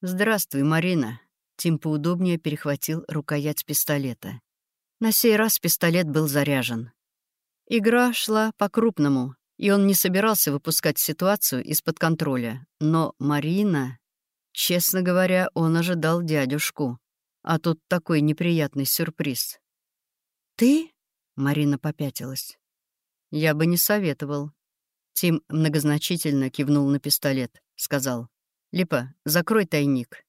«Здравствуй, Марина». Тим поудобнее перехватил рукоять пистолета. На сей раз пистолет был заряжен. Игра шла по-крупному, и он не собирался выпускать ситуацию из-под контроля. Но Марина... Честно говоря, он ожидал дядюшку. А тут такой неприятный сюрприз. «Ты?» — Марина попятилась. «Я бы не советовал». Тим многозначительно кивнул на пистолет, сказал. «Липа, закрой тайник».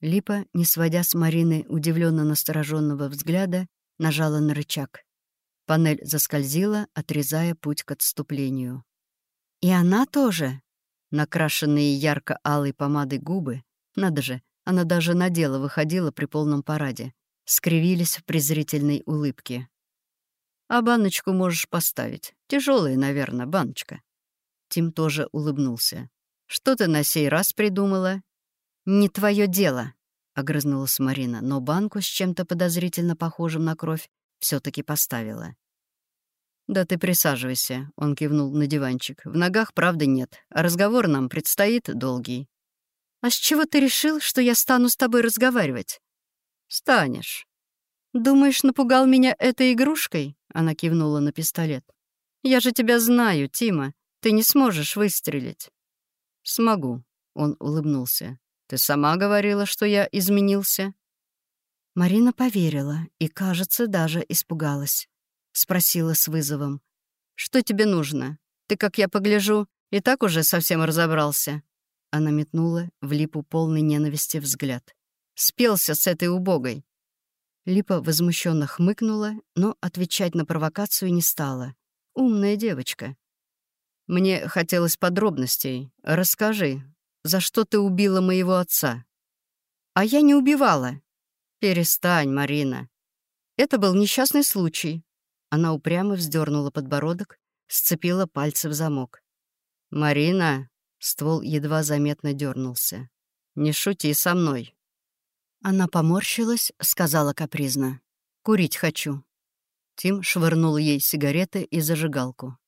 Липа, не сводя с Марины удивленно настороженного взгляда, нажала на рычаг. Панель заскользила, отрезая путь к отступлению. «И она тоже?» Накрашенные ярко-алой помадой губы, надо же, она даже на дело выходила при полном параде, скривились в презрительной улыбке. «А баночку можешь поставить. Тяжелая, наверное, баночка». Тим тоже улыбнулся. «Что ты на сей раз придумала?» «Не твое дело», — огрызнулась Марина, но банку с чем-то подозрительно похожим на кровь все таки поставила. «Да ты присаживайся», — он кивнул на диванчик. «В ногах, правда, нет, а разговор нам предстоит долгий». «А с чего ты решил, что я стану с тобой разговаривать?» «Станешь». «Думаешь, напугал меня этой игрушкой?» — она кивнула на пистолет. «Я же тебя знаю, Тима. Ты не сможешь выстрелить». «Смогу», — он улыбнулся. «Ты сама говорила, что я изменился?» Марина поверила и, кажется, даже испугалась. Спросила с вызовом. «Что тебе нужно? Ты, как я погляжу, и так уже совсем разобрался». Она метнула в Липу полный ненависти взгляд. «Спелся с этой убогой». Липа возмущенно хмыкнула, но отвечать на провокацию не стала. «Умная девочка». «Мне хотелось подробностей. Расскажи, за что ты убила моего отца?» «А я не убивала», «Перестань, Марина. Это был несчастный случай». Она упрямо вздернула подбородок, сцепила пальцы в замок. «Марина!» — ствол едва заметно дернулся. «Не шути со мной». Она поморщилась, сказала капризно. «Курить хочу». Тим швырнул ей сигареты и зажигалку.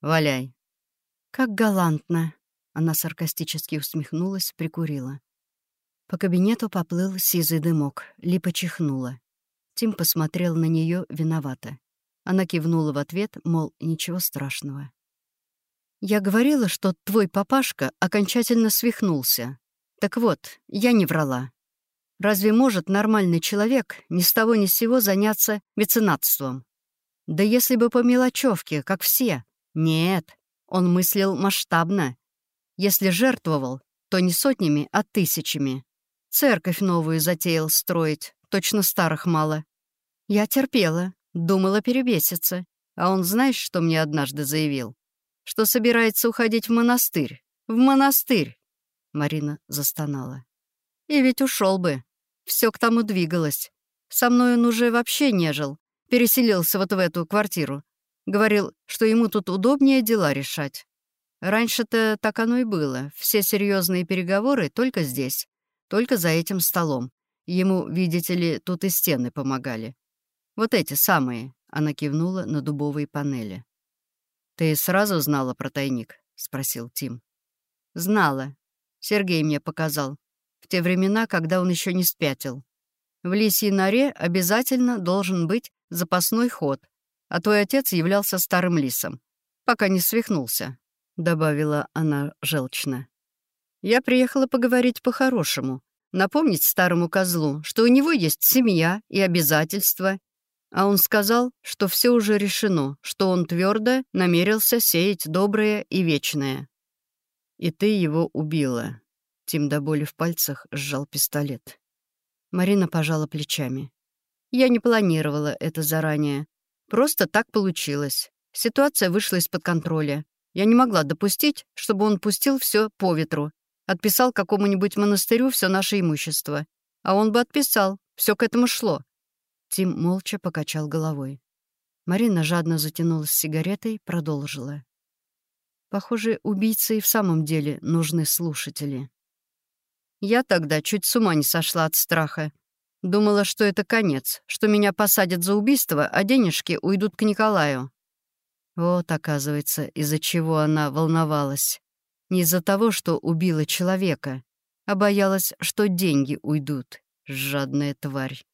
«Валяй». «Как галантно!» Она саркастически усмехнулась, прикурила. По кабинету поплыл сизый дымок. Липа чихнула. Тим посмотрел на нее виновато. Она кивнула в ответ, мол, ничего страшного. «Я говорила, что твой папашка окончательно свихнулся. Так вот, я не врала. Разве может нормальный человек ни с того ни с сего заняться меценатством? Да если бы по мелочевке, как все. Нет, он мыслил масштабно. Если жертвовал, то не сотнями, а тысячами. Церковь новую затеял строить, точно старых мало. Я терпела, думала перебеситься. А он знаешь, что мне однажды заявил? Что собирается уходить в монастырь. В монастырь!» Марина застонала. «И ведь ушел бы. Все к тому двигалось. Со мной он уже вообще не жил. Переселился вот в эту квартиру. Говорил, что ему тут удобнее дела решать. Раньше-то так оно и было. Все серьезные переговоры только здесь. Только за этим столом. Ему, видите ли, тут и стены помогали. Вот эти самые, — она кивнула на дубовые панели. «Ты сразу знала про тайник?» — спросил Тим. «Знала. Сергей мне показал. В те времена, когда он еще не спятил. В лисьей норе обязательно должен быть запасной ход, а твой отец являлся старым лисом, пока не свихнулся», — добавила она желчно. Я приехала поговорить по-хорошему, напомнить старому козлу, что у него есть семья и обязательства. А он сказал, что все уже решено, что он твердо намерился сеять доброе и вечное. И ты его убила. Тим до боли в пальцах сжал пистолет. Марина пожала плечами. Я не планировала это заранее. Просто так получилось. Ситуация вышла из-под контроля. Я не могла допустить, чтобы он пустил все по ветру Отписал какому-нибудь монастырю все наше имущество. А он бы отписал. Все к этому шло. Тим молча покачал головой. Марина жадно затянулась сигаретой, продолжила. Похоже, убийцы и в самом деле нужны слушатели. Я тогда чуть с ума не сошла от страха. Думала, что это конец, что меня посадят за убийство, а денежки уйдут к Николаю. Вот, оказывается, из-за чего она волновалась. Не из-за того, что убила человека, а боялась, что деньги уйдут. Жадная тварь.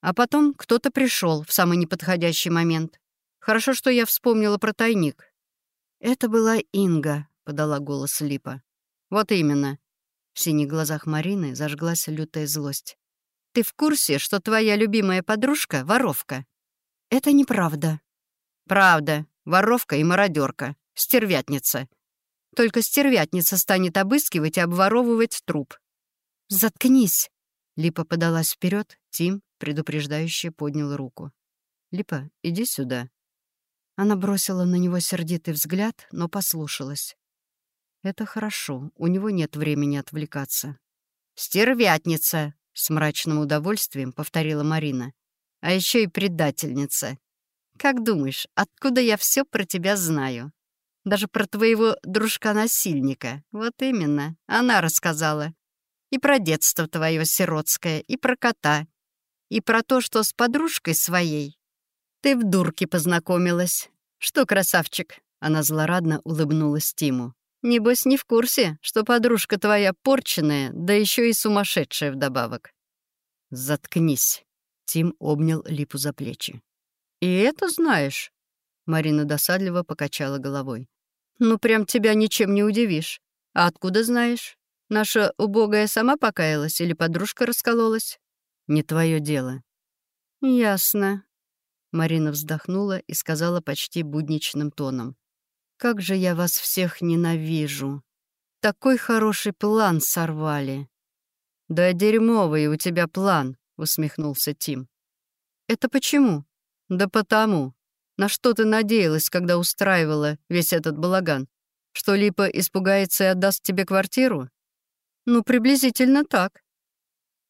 А потом кто-то пришел в самый неподходящий момент. Хорошо, что я вспомнила про тайник. «Это была Инга», — подала голос Липа. «Вот именно». В синих глазах Марины зажглась лютая злость. «Ты в курсе, что твоя любимая подружка — воровка?» «Это неправда». «Правда. Воровка и мародерка. Стервятница. Только стервятница станет обыскивать и обворовывать труп». «Заткнись!» Липа подалась вперед, Тим, предупреждающе, поднял руку. «Липа, иди сюда». Она бросила на него сердитый взгляд, но послушалась. «Это хорошо, у него нет времени отвлекаться». «Стервятница!» — с мрачным удовольствием повторила Марина. «А еще и предательница. Как думаешь, откуда я все про тебя знаю? Даже про твоего дружка-насильника. Вот именно, она рассказала. И про детство твое сиротское, и про кота, и про то, что с подружкой своей ты в дурке познакомилась. Что, красавчик?» Она злорадно улыбнулась Тиму. «Небось, не в курсе, что подружка твоя порченная, да еще и сумасшедшая вдобавок». «Заткнись», — Тим обнял Липу за плечи. «И это знаешь?» Марина досадливо покачала головой. «Ну, прям тебя ничем не удивишь. А откуда знаешь? Наша убогая сама покаялась или подружка раскололась?» «Не твое дело». «Ясно», Марина вздохнула и сказала почти будничным тоном. «Как же я вас всех ненавижу! Такой хороший план сорвали!» «Да дерьмовый у тебя план!» — усмехнулся Тим. «Это почему?» «Да потому. На что ты надеялась, когда устраивала весь этот балаган? Что Липа испугается и отдаст тебе квартиру?» «Ну, приблизительно так.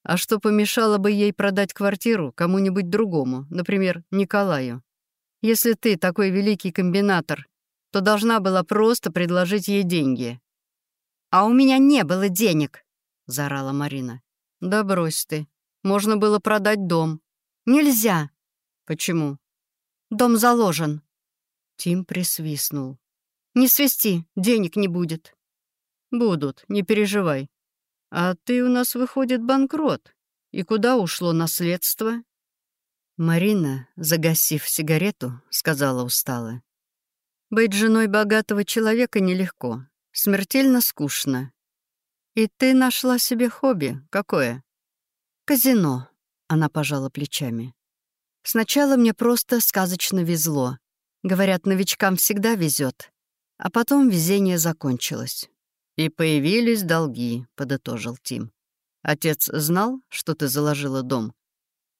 А что помешало бы ей продать квартиру кому-нибудь другому, например, Николаю? Если ты такой великий комбинатор, то должна была просто предложить ей деньги. «А у меня не было денег», — заорала Марина. «Да брось ты. Можно было продать дом». «Нельзя». «Почему?» «Дом заложен». Тим присвистнул. «Не свисти, денег не будет». «Будут, не переживай. «А ты у нас, выходит, банкрот. И куда ушло наследство?» Марина, загасив сигарету, сказала устало. «Быть женой богатого человека нелегко, смертельно скучно. И ты нашла себе хобби. Какое?» «Казино», — она пожала плечами. «Сначала мне просто сказочно везло. Говорят, новичкам всегда везет. А потом везение закончилось. «И появились долги», — подытожил Тим. «Отец знал, что ты заложила дом?»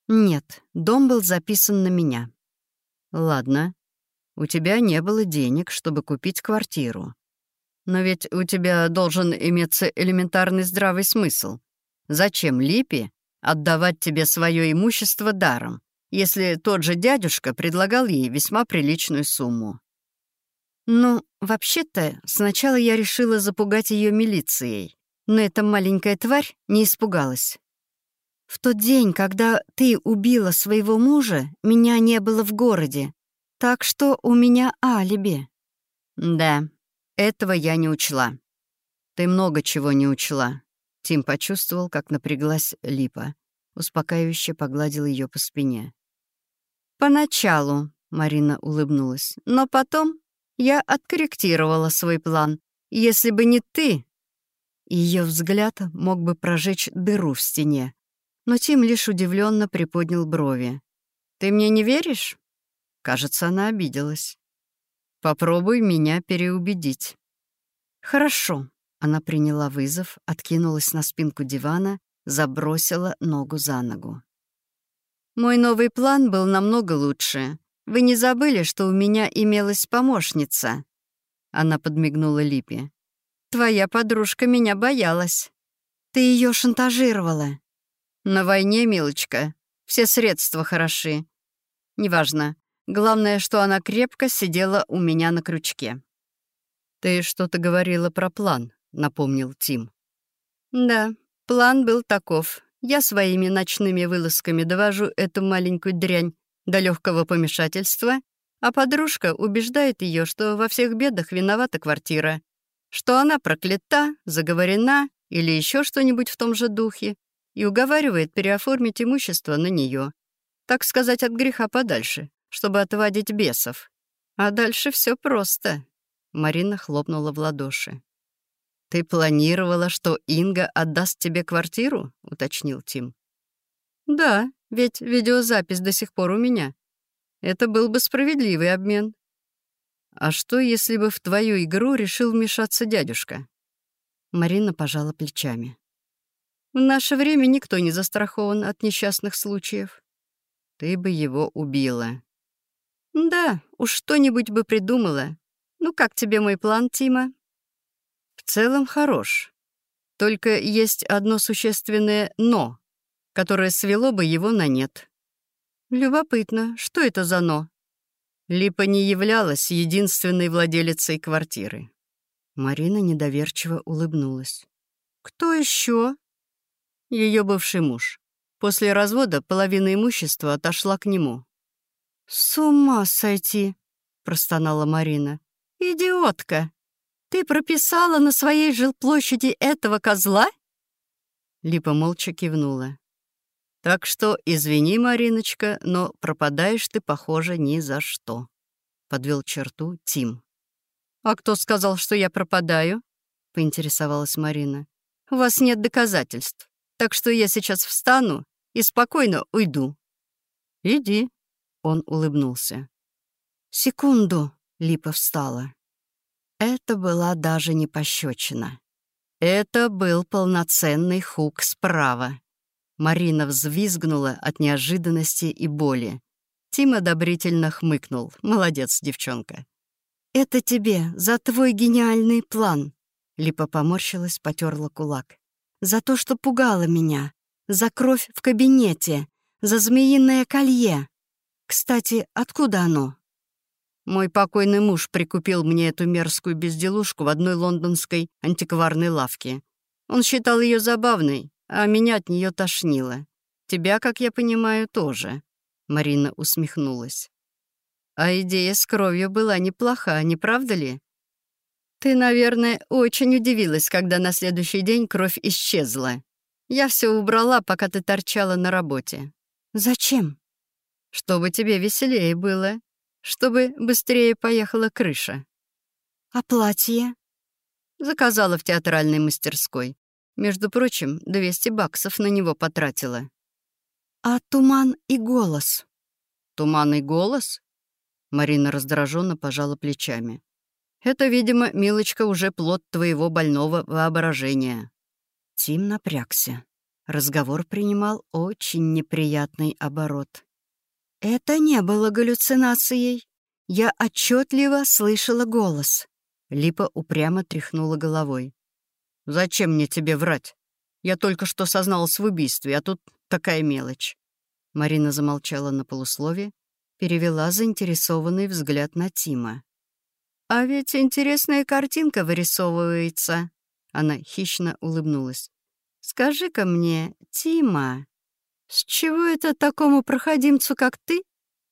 «Нет, дом был записан на меня». «Ладно. У тебя не было денег, чтобы купить квартиру. Но ведь у тебя должен иметься элементарный здравый смысл. Зачем Липе отдавать тебе свое имущество даром, если тот же дядюшка предлагал ей весьма приличную сумму?» «Ну, вообще-то, сначала я решила запугать ее милицией, но эта маленькая тварь не испугалась. В тот день, когда ты убила своего мужа, меня не было в городе, так что у меня алиби». «Да, этого я не учла. Ты много чего не учла». Тим почувствовал, как напряглась Липа. Успокаивающе погладил ее по спине. «Поначалу», — Марина улыбнулась, «но потом я откорректировала свой план. Если бы не ты...» Ее взгляд мог бы прожечь дыру в стене. Но Тим лишь удивленно приподнял брови. «Ты мне не веришь?» Кажется, она обиделась. «Попробуй меня переубедить». «Хорошо». Она приняла вызов, откинулась на спинку дивана, забросила ногу за ногу. «Мой новый план был намного лучше. Вы не забыли, что у меня имелась помощница?» Она подмигнула Липе. «Твоя подружка меня боялась. Ты ее шантажировала». «На войне, милочка, все средства хороши. Неважно. Главное, что она крепко сидела у меня на крючке». «Ты что-то говорила про план», — напомнил Тим. «Да, план был таков. Я своими ночными вылазками довожу эту маленькую дрянь до легкого помешательства, а подружка убеждает ее, что во всех бедах виновата квартира, что она проклята, заговорена или еще что-нибудь в том же духе и уговаривает переоформить имущество на нее, так сказать, от греха подальше, чтобы отводить бесов. А дальше все просто. Марина хлопнула в ладоши. «Ты планировала, что Инга отдаст тебе квартиру?» — уточнил Тим. «Да, ведь видеозапись до сих пор у меня. Это был бы справедливый обмен». «А что, если бы в твою игру решил вмешаться дядюшка?» Марина пожала плечами. «В наше время никто не застрахован от несчастных случаев. Ты бы его убила». «Да, уж что-нибудь бы придумала. Ну как тебе мой план, Тима?» «В целом хорош. Только есть одно существенное «но», которое свело бы его на нет. Любопытно, что это за «но»? Липа не являлась единственной владелицей квартиры. Марина недоверчиво улыбнулась. «Кто еще? Ее бывший муж. После развода половина имущества отошла к нему. «С ума сойти!» — простонала Марина. «Идиотка! Ты прописала на своей жилплощади этого козла?» Липа молча кивнула. «Так что извини, Мариночка, но пропадаешь ты, похоже, ни за что», — подвел черту Тим. «А кто сказал, что я пропадаю?» — поинтересовалась Марина. «У вас нет доказательств, так что я сейчас встану и спокойно уйду». «Иди», — он улыбнулся. «Секунду», — Липа встала. Это была даже не пощечина. Это был полноценный хук справа. Марина взвизгнула от неожиданности и боли. Тим одобрительно хмыкнул. «Молодец, девчонка». «Это тебе, за твой гениальный план!» Липа поморщилась, потерла кулак. «За то, что пугала меня. За кровь в кабинете. За змеиное колье. Кстати, откуда оно?» Мой покойный муж прикупил мне эту мерзкую безделушку в одной лондонской антикварной лавке. Он считал ее забавной, а меня от нее тошнило. Тебя, как я понимаю, тоже». Марина усмехнулась. «А идея с кровью была неплоха, не правда ли?» «Ты, наверное, очень удивилась, когда на следующий день кровь исчезла. Я все убрала, пока ты торчала на работе». «Зачем?» «Чтобы тебе веселее было, чтобы быстрее поехала крыша». «А платье?» Заказала в театральной мастерской. Между прочим, 200 баксов на него потратила. «А туман и голос?» «Туман и голос?» Марина раздраженно пожала плечами. «Это, видимо, милочка, уже плод твоего больного воображения». Тим напрягся. Разговор принимал очень неприятный оборот. «Это не было галлюцинацией. Я отчетливо слышала голос». Липа упрямо тряхнула головой. «Зачем мне тебе врать? Я только что созналась в убийстве, а тут такая мелочь». Марина замолчала на полуслове, перевела заинтересованный взгляд на Тима. «А ведь интересная картинка вырисовывается». Она хищно улыбнулась. «Скажи-ка мне, Тима, с чего это такому проходимцу, как ты,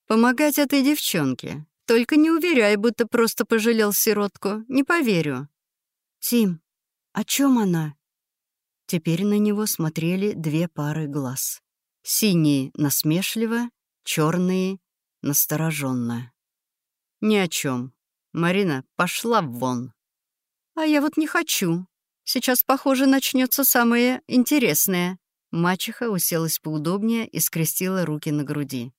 помогать этой девчонке? Только не уверяй, будто просто пожалел сиротку. Не поверю». «Тим, о чем она?» Теперь на него смотрели две пары глаз. Синие — насмешливо, черные — настороженно. «Ни о чем. Марина, пошла вон». «А я вот не хочу. Сейчас, похоже, начнется самое интересное». Мачеха уселась поудобнее и скрестила руки на груди.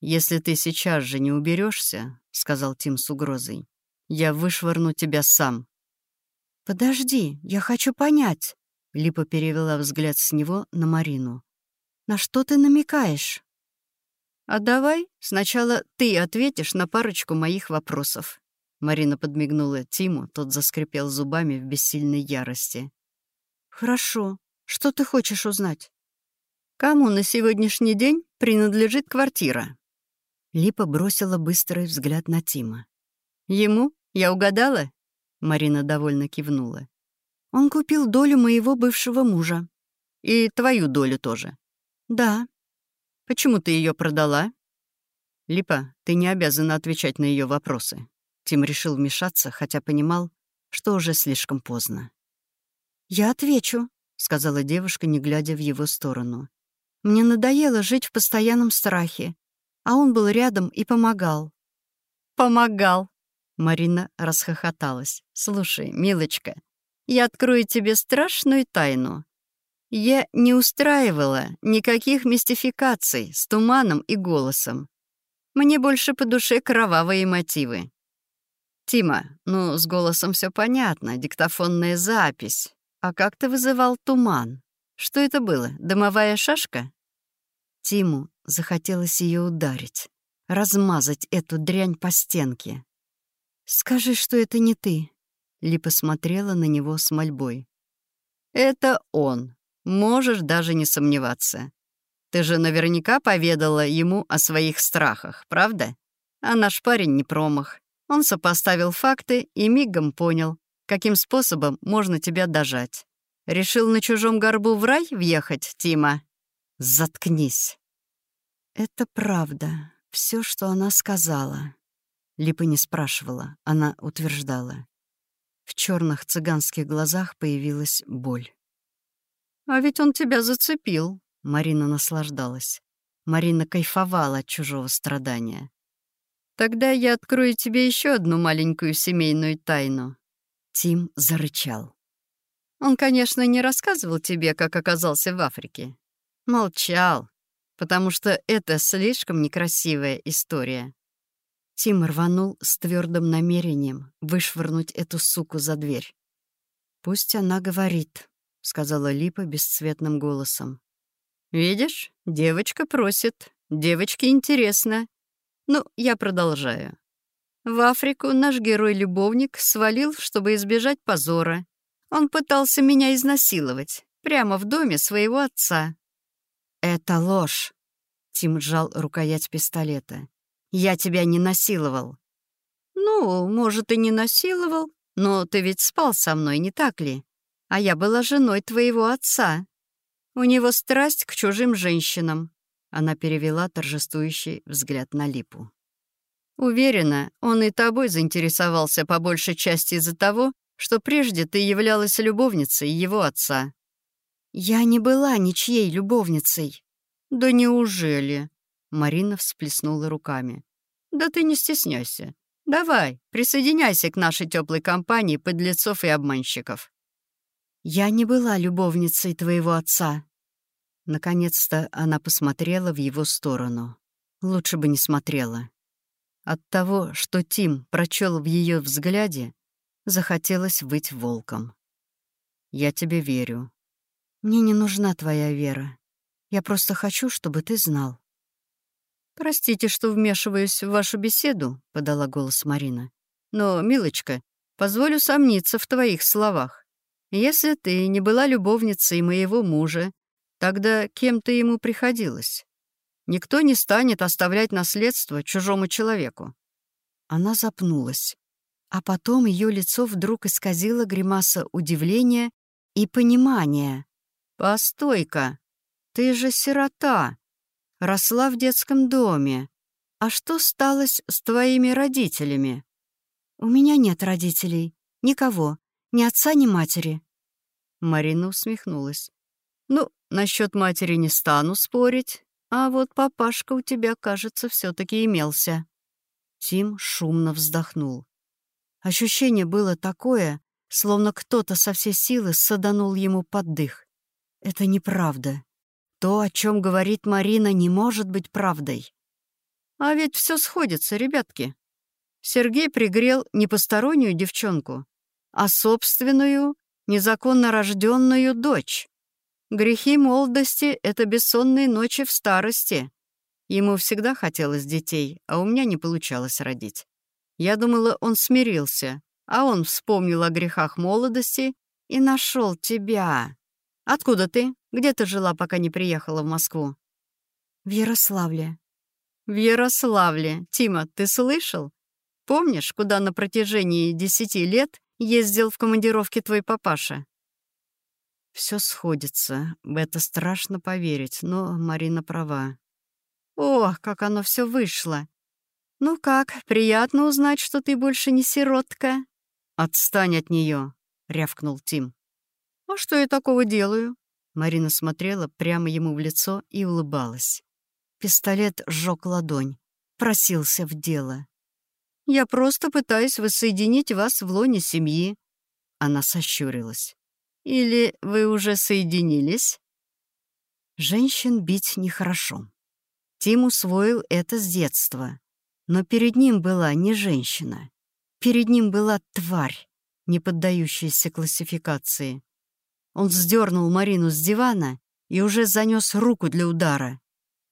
«Если ты сейчас же не уберешься, сказал Тим с угрозой, — «я вышвырну тебя сам». «Подожди, я хочу понять», — Липа перевела взгляд с него на Марину. «На что ты намекаешь?» «А давай сначала ты ответишь на парочку моих вопросов». Марина подмигнула Тиму, тот заскрипел зубами в бессильной ярости. «Хорошо. Что ты хочешь узнать?» «Кому на сегодняшний день принадлежит квартира?» Липа бросила быстрый взгляд на Тима. «Ему? Я угадала?» Марина довольно кивнула. «Он купил долю моего бывшего мужа. И твою долю тоже?» «Да». «Почему ты ее продала?» «Липа, ты не обязана отвечать на ее вопросы». Тим решил вмешаться, хотя понимал, что уже слишком поздно. «Я отвечу», — сказала девушка, не глядя в его сторону. «Мне надоело жить в постоянном страхе, а он был рядом и помогал». «Помогал», — Марина расхохоталась. «Слушай, милочка, я открою тебе страшную тайну. Я не устраивала никаких мистификаций с туманом и голосом. Мне больше по душе кровавые мотивы. Тима, ну, с голосом все понятно, диктофонная запись. А как ты вызывал туман? Что это было, дымовая шашка? Тиму захотелось ее ударить, размазать эту дрянь по стенке. «Скажи, что это не ты», — Ли посмотрела на него с мольбой. «Это он», Можешь даже не сомневаться. Ты же наверняка поведала ему о своих страхах, правда? А наш парень не промах. Он сопоставил факты и мигом понял, каким способом можно тебя дожать. Решил на чужом горбу в рай въехать, Тима? Заткнись. Это правда. Все, что она сказала. Липа не спрашивала, она утверждала. В черных цыганских глазах появилась боль. «А ведь он тебя зацепил», — Марина наслаждалась. Марина кайфовала от чужого страдания. «Тогда я открою тебе еще одну маленькую семейную тайну». Тим зарычал. «Он, конечно, не рассказывал тебе, как оказался в Африке. Молчал, потому что это слишком некрасивая история». Тим рванул с твердым намерением вышвырнуть эту суку за дверь. «Пусть она говорит», — сказала Липа бесцветным голосом. «Видишь, девочка просит. Девочке интересно. Ну, я продолжаю. В Африку наш герой-любовник свалил, чтобы избежать позора. Он пытался меня изнасиловать прямо в доме своего отца». «Это ложь!» — Тим сжал рукоять пистолета. «Я тебя не насиловал». «Ну, может, и не насиловал, но ты ведь спал со мной, не так ли? а я была женой твоего отца. У него страсть к чужим женщинам». Она перевела торжествующий взгляд на Липу. «Уверена, он и тобой заинтересовался по большей части из-за того, что прежде ты являлась любовницей его отца». «Я не была ничьей любовницей». «Да неужели?» Марина всплеснула руками. «Да ты не стесняйся. Давай, присоединяйся к нашей теплой компании подлецов и обманщиков. «Я не была любовницей твоего отца». Наконец-то она посмотрела в его сторону. Лучше бы не смотрела. От того, что Тим прочел в ее взгляде, захотелось быть волком. «Я тебе верю». «Мне не нужна твоя вера. Я просто хочу, чтобы ты знал». «Простите, что вмешиваюсь в вашу беседу», — подала голос Марина. «Но, милочка, позволю сомниться в твоих словах. Если ты не была любовницей моего мужа, тогда кем ты ему приходилась? Никто не станет оставлять наследство чужому человеку». Она запнулась, а потом ее лицо вдруг исказило гримаса удивления и понимания. «Постой-ка, ты же сирота, росла в детском доме. А что сталось с твоими родителями?» «У меня нет родителей. Никого. Ни отца, ни матери». Марина усмехнулась. «Ну, насчет матери не стану спорить, а вот папашка у тебя, кажется, все таки имелся». Тим шумно вздохнул. Ощущение было такое, словно кто-то со всей силы саданул ему под дых. Это неправда. То, о чем говорит Марина, не может быть правдой. А ведь все сходится, ребятки. Сергей пригрел не постороннюю девчонку, а собственную, незаконно рожденную дочь. Грехи молодости — это бессонные ночи в старости. Ему всегда хотелось детей, а у меня не получалось родить. Я думала, он смирился, а он вспомнил о грехах молодости и нашел тебя. Откуда ты? Где ты жила, пока не приехала в Москву? В Ярославле. В Ярославле. Тима, ты слышал? Помнишь, куда на протяжении десяти лет ездил в командировке твой папаша?» Все сходится, в это страшно поверить, но Марина права. Ох, как оно все вышло! Ну как, приятно узнать, что ты больше не сиротка?» «Отстань от нее, рявкнул Тим. «А что я такого делаю?» Марина смотрела прямо ему в лицо и улыбалась. Пистолет сжег ладонь, просился в дело. «Я просто пытаюсь воссоединить вас в лоне семьи». Она сощурилась. «Или вы уже соединились?» Женщин бить нехорошо. Тим усвоил это с детства. Но перед ним была не женщина. Перед ним была тварь, не поддающаяся классификации. Он сдернул Марину с дивана и уже занес руку для удара.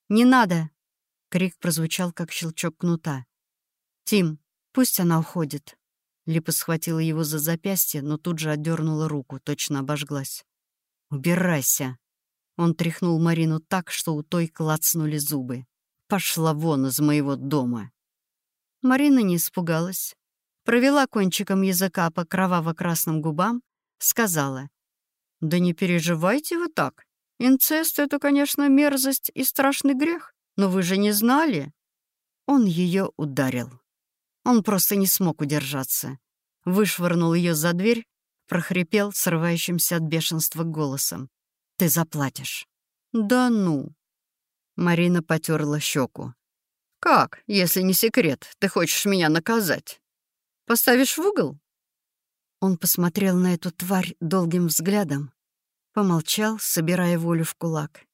«Не надо!» — крик прозвучал, как щелчок кнута. «Тим, пусть она уходит». Липа схватила его за запястье, но тут же отдернула руку, точно обожглась. «Убирайся!» Он тряхнул Марину так, что у той клацнули зубы. «Пошла вон из моего дома!» Марина не испугалась. Провела кончиком языка по кроваво-красным губам, сказала. «Да не переживайте вы так. Инцест — это, конечно, мерзость и страшный грех, но вы же не знали». Он ее ударил. Он просто не смог удержаться. Вышвырнул ее за дверь, прохрипел срывающимся от бешенства голосом. Ты заплатишь». «Да ну». Марина потерла щеку. «Как, если не секрет, ты хочешь меня наказать? Поставишь в угол?» Он посмотрел на эту тварь долгим взглядом, помолчал, собирая волю в кулак.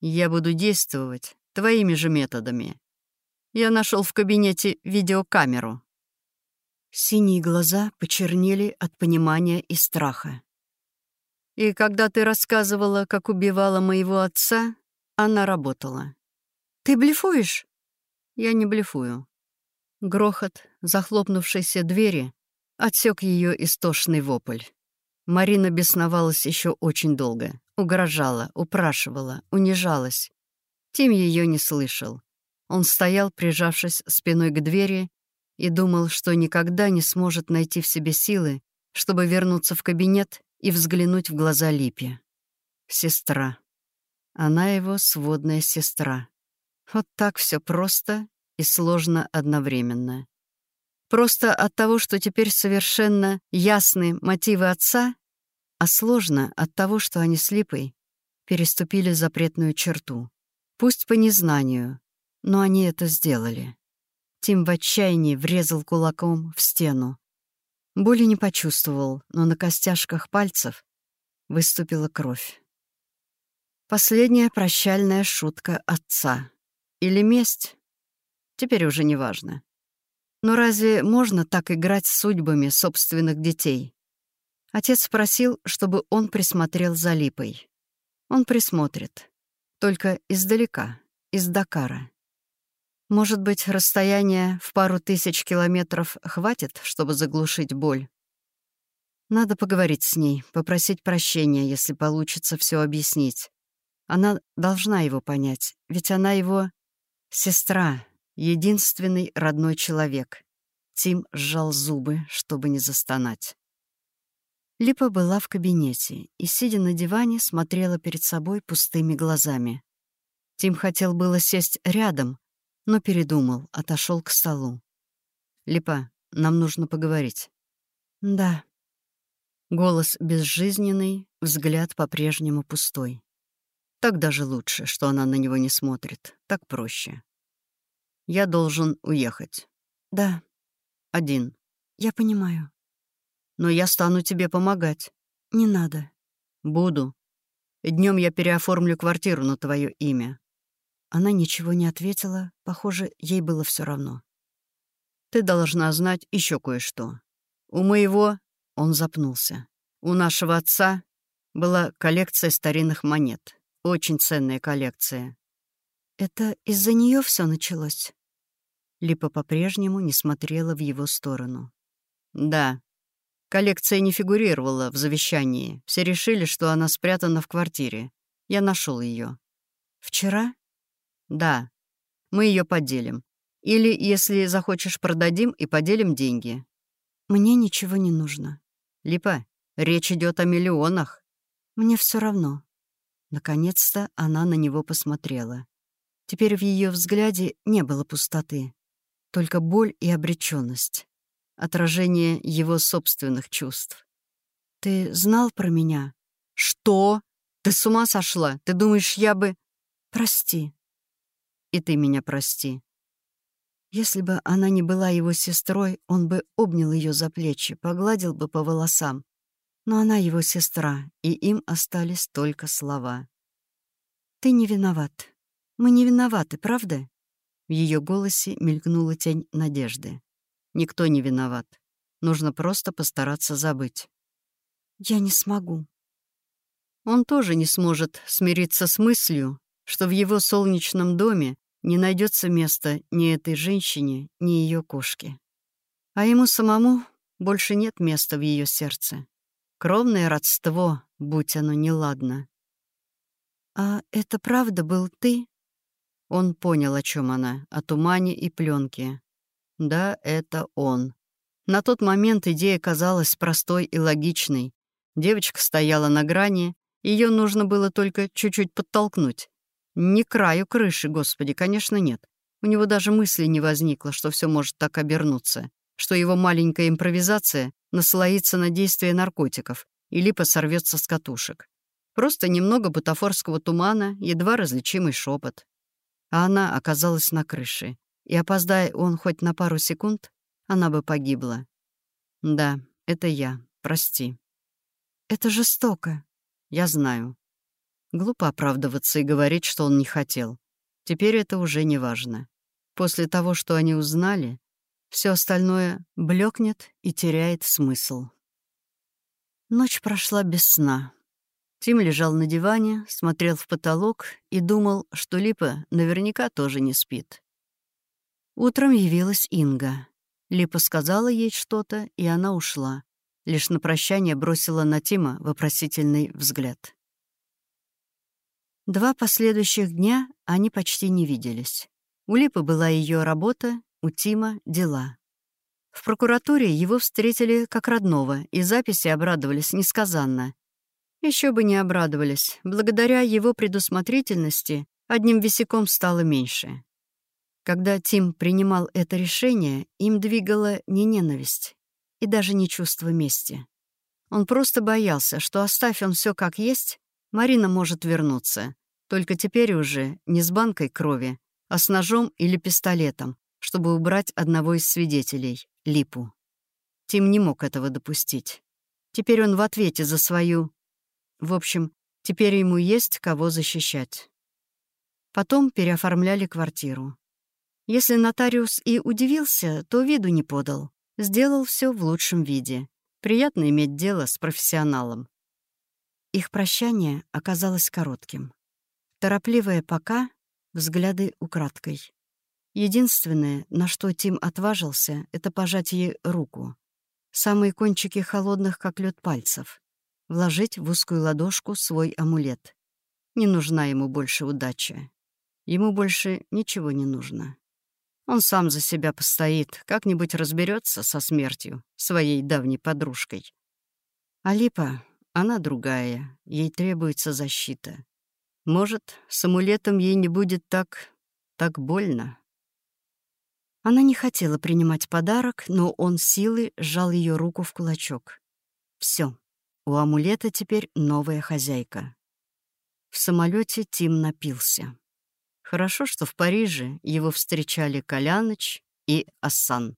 «Я буду действовать твоими же методами. Я нашел в кабинете видеокамеру». Синие глаза почернели от понимания и страха. И когда ты рассказывала, как убивала моего отца, она работала. Ты блефуешь? Я не блефую. Грохот захлопнувшейся двери отсек ее истошный вопль. Марина бесновалась еще очень долго. Угрожала, упрашивала, унижалась. Тим ее не слышал. Он стоял, прижавшись спиной к двери, и думал, что никогда не сможет найти в себе силы, чтобы вернуться в кабинет и взглянуть в глаза Липе. Сестра. Она его сводная сестра. Вот так все просто и сложно одновременно. Просто от того, что теперь совершенно ясны мотивы отца, а сложно от того, что они с Липой переступили запретную черту. Пусть по незнанию, но они это сделали. Тим в отчаянии врезал кулаком в стену, Боли не почувствовал, но на костяшках пальцев выступила кровь. Последняя прощальная шутка отца. Или месть? Теперь уже не важно. Но разве можно так играть с судьбами собственных детей? Отец спросил, чтобы он присмотрел за Липой. Он присмотрит. Только издалека, из Дакара. Может быть, расстояние в пару тысяч километров хватит, чтобы заглушить боль? Надо поговорить с ней, попросить прощения, если получится все объяснить. Она должна его понять, ведь она его сестра, единственный родной человек. Тим сжал зубы, чтобы не застонать. Липа была в кабинете и, сидя на диване, смотрела перед собой пустыми глазами. Тим хотел было сесть рядом, но передумал, отошел к столу. «Липа, нам нужно поговорить». «Да». Голос безжизненный, взгляд по-прежнему пустой. Так даже лучше, что она на него не смотрит. Так проще. Я должен уехать. Да. Один. Я понимаю. Но я стану тебе помогать. Не надо. Буду. Днем я переоформлю квартиру на твое имя. Она ничего не ответила, похоже, ей было все равно. «Ты должна знать еще кое-что. У моего...» — он запнулся. «У нашего отца была коллекция старинных монет. Очень ценная коллекция». «Это из-за нее все началось?» Липа по-прежнему не смотрела в его сторону. «Да. Коллекция не фигурировала в завещании. Все решили, что она спрятана в квартире. Я нашел ее. «Вчера?» «Да. Мы ее поделим. Или, если захочешь, продадим и поделим деньги». «Мне ничего не нужно». «Липа, речь идет о миллионах». «Мне все равно». Наконец-то она на него посмотрела. Теперь в ее взгляде не было пустоты, только боль и обреченность, отражение его собственных чувств. «Ты знал про меня?» «Что? Ты с ума сошла? Ты думаешь, я бы...» «Прости». «И ты меня прости». Если бы она не была его сестрой, он бы обнял ее за плечи, погладил бы по волосам. Но она его сестра, и им остались только слова. «Ты не виноват. Мы не виноваты, правда?» В ее голосе мелькнула тень надежды. «Никто не виноват. Нужно просто постараться забыть». «Я не смогу». Он тоже не сможет смириться с мыслью, что в его солнечном доме не найдется места ни этой женщине, ни ее кошке. А ему самому больше нет места в ее сердце. Кровное родство, будь оно неладно. «А это правда был ты?» Он понял, о чем она, о тумане и пленке. Да, это он. На тот момент идея казалась простой и логичной. Девочка стояла на грани, ее нужно было только чуть-чуть подтолкнуть. Не краю крыши, господи, конечно, нет. У него даже мысли не возникло, что все может так обернуться, что его маленькая импровизация наслоится на действие наркотиков, и липа сорвется с катушек. Просто немного бутафорского тумана, едва различимый шепот. А она оказалась на крыше. И опоздая он хоть на пару секунд, она бы погибла. Да, это я. Прости. Это жестоко. Я знаю. Глупо оправдываться и говорить, что он не хотел. Теперь это уже не важно. После того, что они узнали, все остальное блекнет и теряет смысл. Ночь прошла без сна. Тим лежал на диване, смотрел в потолок и думал, что Липа наверняка тоже не спит. Утром явилась Инга. Липа сказала ей что-то, и она ушла. Лишь на прощание бросила на Тима вопросительный взгляд. Два последующих дня они почти не виделись. У Липы была ее работа, у Тима — дела. В прокуратуре его встретили как родного, и записи обрадовались несказанно. Еще бы не обрадовались. Благодаря его предусмотрительности одним висяком стало меньше. Когда Тим принимал это решение, им двигала не ненависть и даже не чувство мести. Он просто боялся, что, оставь он все как есть, Марина может вернуться. Только теперь уже не с банкой крови, а с ножом или пистолетом, чтобы убрать одного из свидетелей — Липу. Тим не мог этого допустить. Теперь он в ответе за свою в общем, теперь ему есть кого защищать. Потом переоформляли квартиру. Если нотариус и удивился, то виду не подал. Сделал все в лучшем виде. Приятно иметь дело с профессионалом. Их прощание оказалось коротким. Торопливое «пока», взгляды украдкой. Единственное, на что Тим отважился, это пожать ей руку. Самые кончики холодных, как лед пальцев вложить в узкую ладошку свой амулет. Не нужна ему больше удача. Ему больше ничего не нужно. Он сам за себя постоит, как-нибудь разберется со смертью, своей давней подружкой. Алипа, она другая, ей требуется защита. Может, с амулетом ей не будет так... так больно. Она не хотела принимать подарок, но он силой сжал ее руку в кулачок. Все, у амулета теперь новая хозяйка. В самолете Тим напился. Хорошо, что в Париже его встречали Коляныч и Ассан.